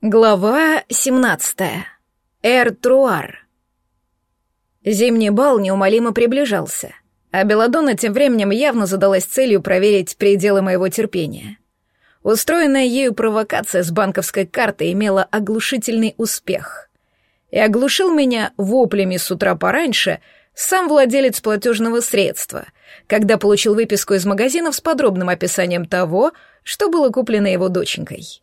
Глава 17. Эр-Труар. Зимний бал неумолимо приближался, а Беладонна тем временем явно задалась целью проверить пределы моего терпения. Устроенная ею провокация с банковской картой имела оглушительный успех. И оглушил меня воплями с утра пораньше сам владелец платежного средства, когда получил выписку из магазинов с подробным описанием того, что было куплено его доченькой.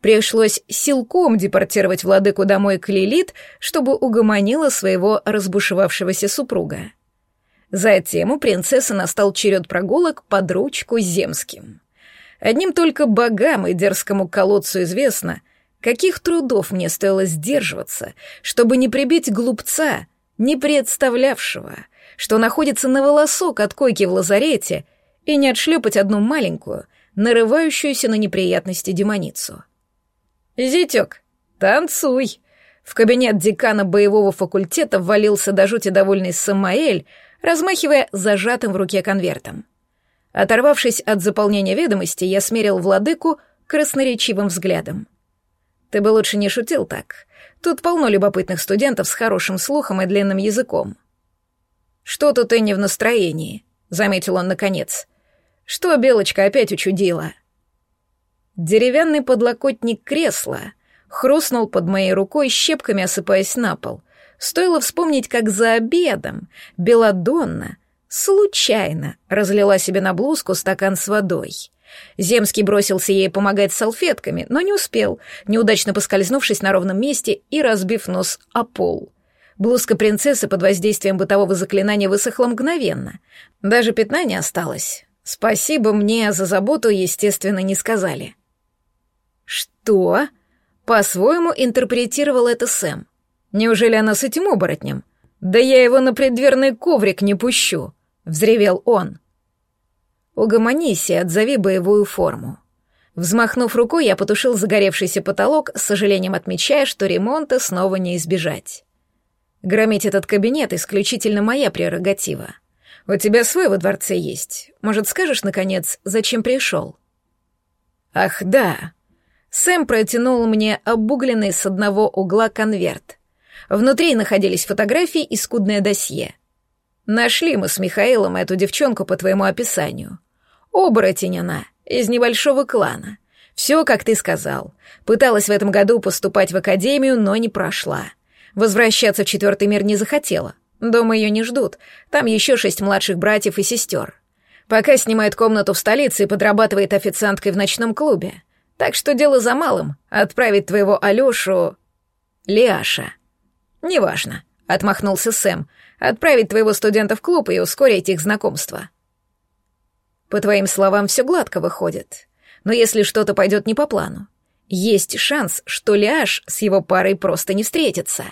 Пришлось силком депортировать владыку домой к Лилит, чтобы угомонила своего разбушевавшегося супруга. Затем у принцессы настал черед прогулок под ручку земским. Одним только богам и дерзкому колодцу известно, каких трудов мне стоило сдерживаться, чтобы не прибить глупца, не представлявшего, что находится на волосок от койки в лазарете, и не отшлепать одну маленькую, нарывающуюся на неприятности демоницу. «Зятёк, танцуй!» В кабинет декана боевого факультета ввалился до жути довольный Самаэль, размахивая зажатым в руке конвертом. Оторвавшись от заполнения ведомостей, я смерил владыку красноречивым взглядом. «Ты бы лучше не шутил так. Тут полно любопытных студентов с хорошим слухом и длинным языком». «Что-то ты не в настроении», — заметил он наконец. «Что Белочка опять учудила?» Деревянный подлокотник кресла хрустнул под моей рукой, щепками осыпаясь на пол. Стоило вспомнить, как за обедом Беладонна случайно разлила себе на блузку стакан с водой. Земский бросился ей помогать салфетками, но не успел, неудачно поскользнувшись на ровном месте и разбив нос о пол. Блузка принцессы под воздействием бытового заклинания высохла мгновенно. Даже пятна не осталось. Спасибо мне за заботу, естественно, не сказали. «Что?» — по-своему интерпретировал это Сэм. «Неужели она с этим оборотнем? Да я его на преддверный коврик не пущу!» — взревел он. «Угомонись и отзови боевую форму». Взмахнув рукой, я потушил загоревшийся потолок, с сожалением отмечая, что ремонта снова не избежать. Громить этот кабинет — исключительно моя прерогатива. У тебя свой во дворце есть. Может, скажешь, наконец, зачем пришел? Ах, да. Сэм протянул мне обугленный с одного угла конверт. Внутри находились фотографии и скудное досье. Нашли мы с Михаилом эту девчонку по твоему описанию. Оборотень она, из небольшого клана. Все, как ты сказал. Пыталась в этом году поступать в академию, но не прошла. Возвращаться в четвертый мир не захотела. Дома ее не ждут. Там еще шесть младших братьев и сестер. Пока снимает комнату в столице и подрабатывает официанткой в ночном клубе. Так что дело за малым — отправить твоего Алёшу... Лиаша. Неважно, — отмахнулся Сэм, — отправить твоего студента в клуб и ускорить их знакомство. По твоим словам, все гладко выходит. Но если что-то пойдет не по плану, есть шанс, что Лиаш с его парой просто не встретится.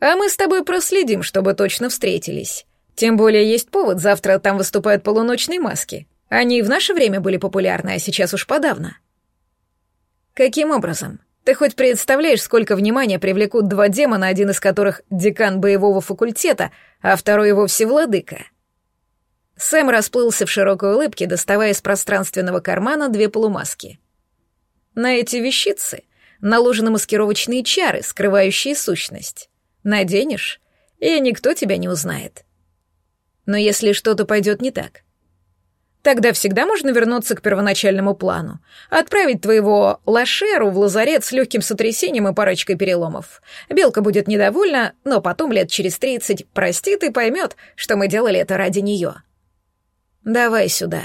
А мы с тобой проследим, чтобы точно встретились. Тем более есть повод, завтра там выступают полуночные маски. Они и в наше время были популярны, а сейчас уж подавно. Каким образом? Ты хоть представляешь, сколько внимания привлекут два демона, один из которых декан боевого факультета, а второй его всевладыка? Сэм расплылся в широкой улыбке, доставая из пространственного кармана две полумаски. На эти вещицы наложены маскировочные чары, скрывающие сущность. Наденешь, и никто тебя не узнает. Но если что-то пойдет не так, Тогда всегда можно вернуться к первоначальному плану. Отправить твоего Лашеру в лазарет с легким сотрясением и парочкой переломов. Белка будет недовольна, но потом лет через тридцать простит и поймет, что мы делали это ради нее. Давай сюда.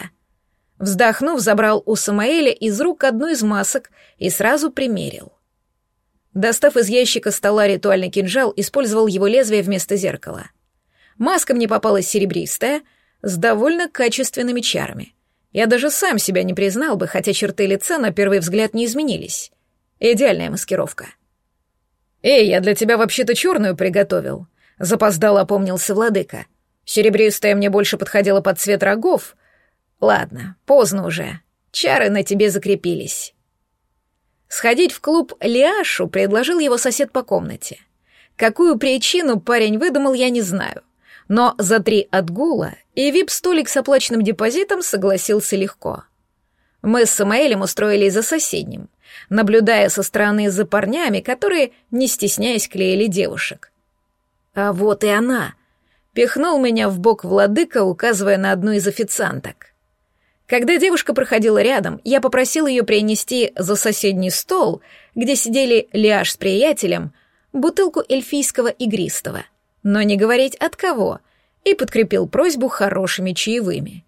Вздохнув, забрал у Самаэля из рук одну из масок и сразу примерил. Достав из ящика стола ритуальный кинжал, использовал его лезвие вместо зеркала. Маска мне попалась серебристая — с довольно качественными чарами. Я даже сам себя не признал бы, хотя черты лица на первый взгляд не изменились. Идеальная маскировка. «Эй, я для тебя вообще-то черную приготовил», — запоздало опомнился владыка. «Серебристая мне больше подходила под цвет рогов. Ладно, поздно уже. Чары на тебе закрепились». Сходить в клуб Лиашу предложил его сосед по комнате. Какую причину парень выдумал, я не знаю но за три отгула и вип-столик с оплаченным депозитом согласился легко. Мы с Самаэлем устроились за соседним, наблюдая со стороны за парнями, которые, не стесняясь, клеили девушек. А вот и она. Пихнул меня в бок владыка, указывая на одну из официанток. Когда девушка проходила рядом, я попросил ее принести за соседний стол, где сидели Лиаш с приятелем, бутылку эльфийского игристого, но не говорить от кого, и подкрепил просьбу хорошими чаевыми.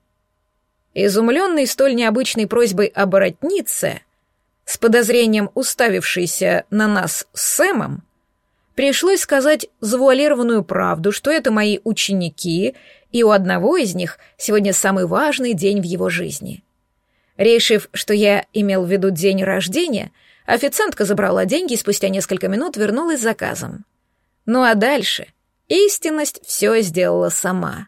Изумленный столь необычной просьбой оборотнице, с подозрением уставившейся на нас с Сэмом, пришлось сказать завуалированную правду, что это мои ученики, и у одного из них сегодня самый важный день в его жизни. Решив, что я имел в виду день рождения, официантка забрала деньги и спустя несколько минут вернулась с заказом. Ну а дальше истинность все сделала сама.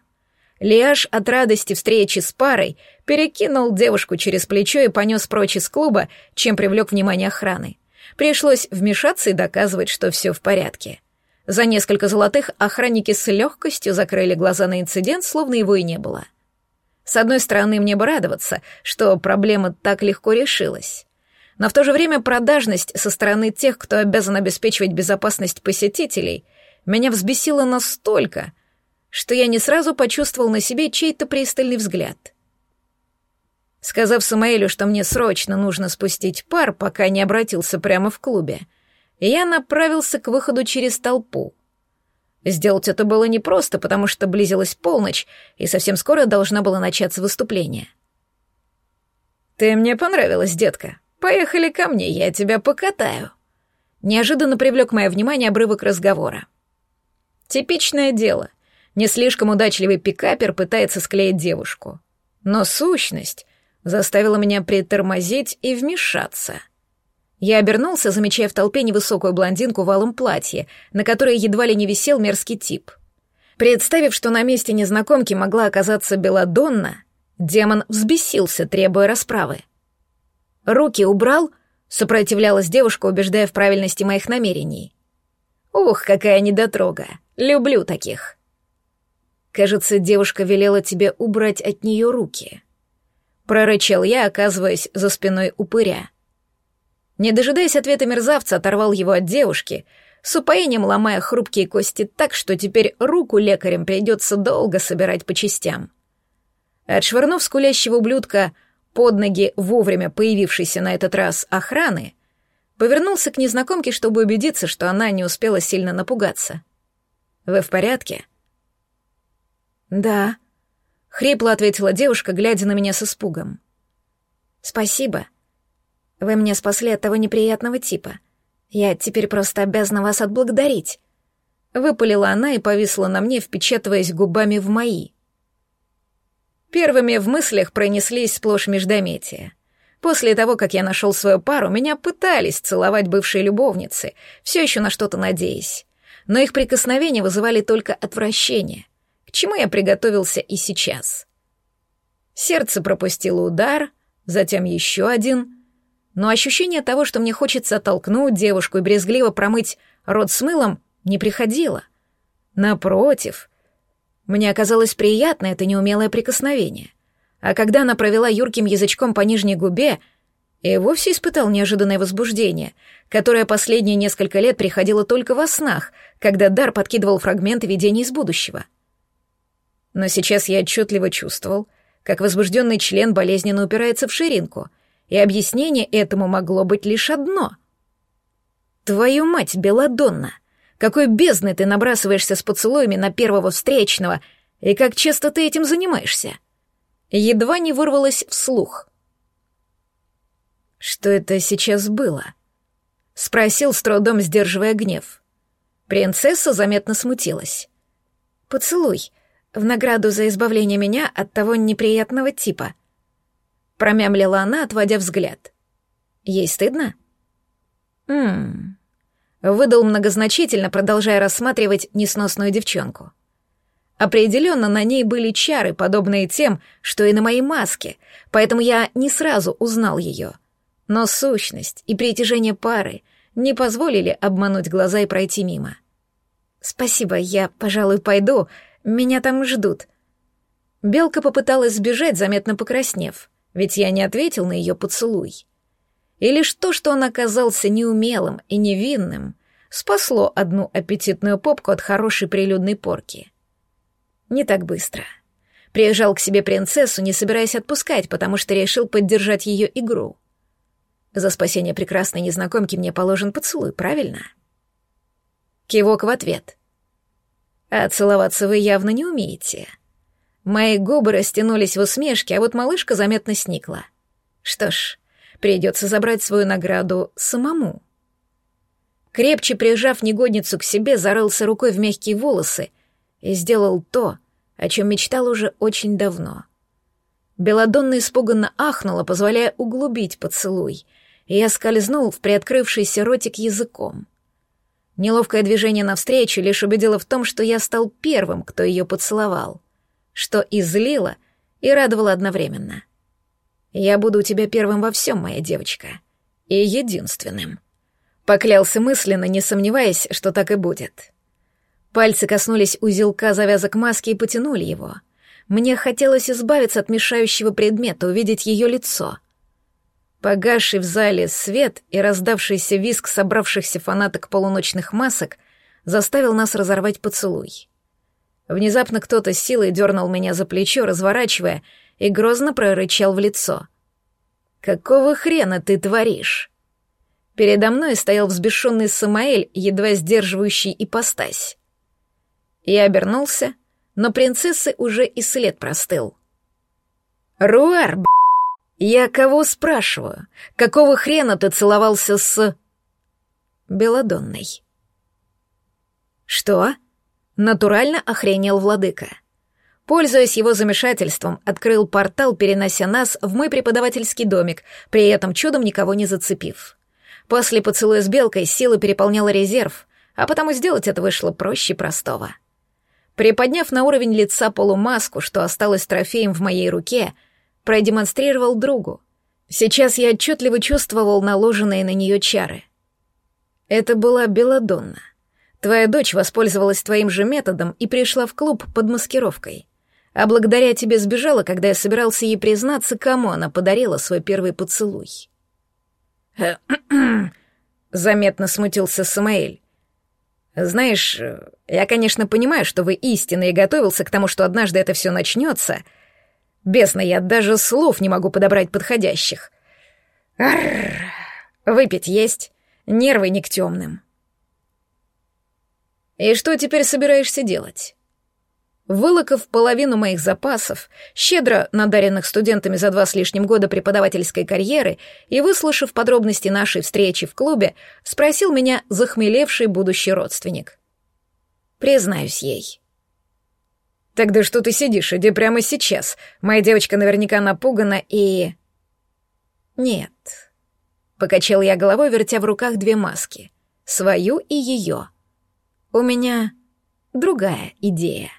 Лиаш от радости встречи с парой перекинул девушку через плечо и понес прочь из клуба, чем привлек внимание охраны. Пришлось вмешаться и доказывать, что все в порядке. За несколько золотых охранники с легкостью закрыли глаза на инцидент, словно его и не было. С одной стороны, мне бы радоваться, что проблема так легко решилась. Но в то же время продажность со стороны тех, кто обязан обеспечивать безопасность посетителей, меня взбесила настолько, что я не сразу почувствовал на себе чей-то пристальный взгляд. Сказав Самаэлю, что мне срочно нужно спустить пар, пока не обратился прямо в клубе, я направился к выходу через толпу. Сделать это было непросто, потому что близилась полночь, и совсем скоро должна была начаться выступление. «Ты мне понравилась, детка. Поехали ко мне, я тебя покатаю». Неожиданно привлек мое внимание обрывок разговора. Типичное дело — не слишком удачливый пикапер пытается склеить девушку. Но сущность заставила меня притормозить и вмешаться. Я обернулся, замечая в толпе невысокую блондинку в алом платье, на которой едва ли не висел мерзкий тип. Представив, что на месте незнакомки могла оказаться Беладонна, демон взбесился, требуя расправы. «Руки убрал?» — сопротивлялась девушка, убеждая в правильности моих намерений. «Ух, какая недотрога! Люблю таких!» Кажется, девушка велела тебе убрать от нее руки. Прорычал я, оказываясь за спиной упыря. Не дожидаясь ответа мерзавца, оторвал его от девушки, с упоением ломая хрупкие кости так, что теперь руку лекарям придется долго собирать по частям. Отшвырнув скулящего ублюдка под ноги вовремя появившейся на этот раз охраны, повернулся к незнакомке, чтобы убедиться, что она не успела сильно напугаться. «Вы в порядке?» «Да», — хрипло ответила девушка, глядя на меня с испугом. «Спасибо. Вы меня спасли от того неприятного типа. Я теперь просто обязана вас отблагодарить». Выпалила она и повисла на мне, впечатываясь губами в мои. Первыми в мыслях пронеслись сплошь междометия. После того, как я нашел свою пару, меня пытались целовать бывшие любовницы, все еще на что-то надеясь. Но их прикосновения вызывали только отвращение к чему я приготовился и сейчас. Сердце пропустило удар, затем еще один, но ощущение того, что мне хочется оттолкнуть девушку и брезгливо промыть рот с мылом, не приходило. Напротив, мне оказалось приятно это неумелое прикосновение. А когда она провела юрким язычком по нижней губе, и вовсе испытал неожиданное возбуждение, которое последние несколько лет приходило только во снах, когда Дар подкидывал фрагменты видений из будущего — но сейчас я отчетливо чувствовал, как возбужденный член болезненно упирается в ширинку, и объяснение этому могло быть лишь одно. «Твою мать, Беладонна! Какой бездной ты набрасываешься с поцелуями на первого встречного, и как часто ты этим занимаешься?» Едва не вырвалась вслух. «Что это сейчас было?» — спросил с трудом, сдерживая гнев. Принцесса заметно смутилась. «Поцелуй», в награду за избавление меня от того неприятного типа. Промямлила она, отводя взгляд. Ей стыдно? Ммм. Выдал многозначительно, продолжая рассматривать несносную девчонку. Определенно на ней были чары, подобные тем, что и на моей маске, поэтому я не сразу узнал ее. Но сущность и притяжение пары не позволили обмануть глаза и пройти мимо. «Спасибо, я, пожалуй, пойду», меня там ждут». Белка попыталась сбежать, заметно покраснев, ведь я не ответил на ее поцелуй. И лишь то, что он оказался неумелым и невинным, спасло одну аппетитную попку от хорошей прилюдной порки. Не так быстро. Приезжал к себе принцессу, не собираясь отпускать, потому что решил поддержать ее игру. За спасение прекрасной незнакомки мне положен поцелуй, правильно? Кивок в ответ. А целоваться вы явно не умеете. Мои губы растянулись в усмешке, а вот малышка заметно сникла. Что ж, придется забрать свою награду самому. Крепче прижав негодницу к себе, зарылся рукой в мягкие волосы и сделал то, о чем мечтал уже очень давно. Беладонна испуганно ахнула, позволяя углубить поцелуй, и я скользнул в приоткрывшийся ротик языком. Неловкое движение навстречу лишь убедило в том, что я стал первым, кто ее поцеловал, что и злило, и радовало одновременно. «Я буду у тебя первым во всем, моя девочка, и единственным». Поклялся мысленно, не сомневаясь, что так и будет. Пальцы коснулись узелка завязок маски и потянули его. Мне хотелось избавиться от мешающего предмета, увидеть ее лицо. Погасший в зале свет и раздавшийся визг собравшихся фанаток полуночных масок заставил нас разорвать поцелуй. Внезапно кто-то силой дернул меня за плечо, разворачивая, и грозно прорычал в лицо. «Какого хрена ты творишь?» Передо мной стоял взбешенный Самаэль, едва сдерживающий ипостась. Я обернулся, но принцессы уже и след простыл. «Руар, б***, я кого спрашиваю? Какого хрена ты целовался с...» Беладонной. «Что?» Натурально охренел владыка. Пользуясь его замешательством, открыл портал, перенося нас в мой преподавательский домик, при этом чудом никого не зацепив. После поцелуя с белкой сила переполняла резерв, а потому сделать это вышло проще простого. Приподняв на уровень лица полумаску, что осталось трофеем в моей руке, продемонстрировал другу. Сейчас я отчетливо чувствовал наложенные на нее чары. Это была Беладонна. Твоя дочь воспользовалась твоим же методом и пришла в клуб под маскировкой. А благодаря тебе сбежала, когда я собирался ей признаться, кому она подарила свой первый поцелуй. Заметно смутился Самаэль. Знаешь, я, конечно, понимаю, что вы истинно и готовился к тому, что однажды это все начнется. Бесно, я даже слов не могу подобрать подходящих. Арр, выпить есть, нервы не к темным. И что теперь собираешься делать? Вылокав половину моих запасов, щедро надаренных студентами за два с лишним года преподавательской карьеры, и выслушав подробности нашей встречи в клубе, спросил меня захмелевший будущий родственник. Признаюсь ей. «Тогда что ты сидишь? Иди прямо сейчас. Моя девочка наверняка напугана и...» «Нет», — покачал я головой, вертя в руках две маски. «Свою и ее. У меня другая идея».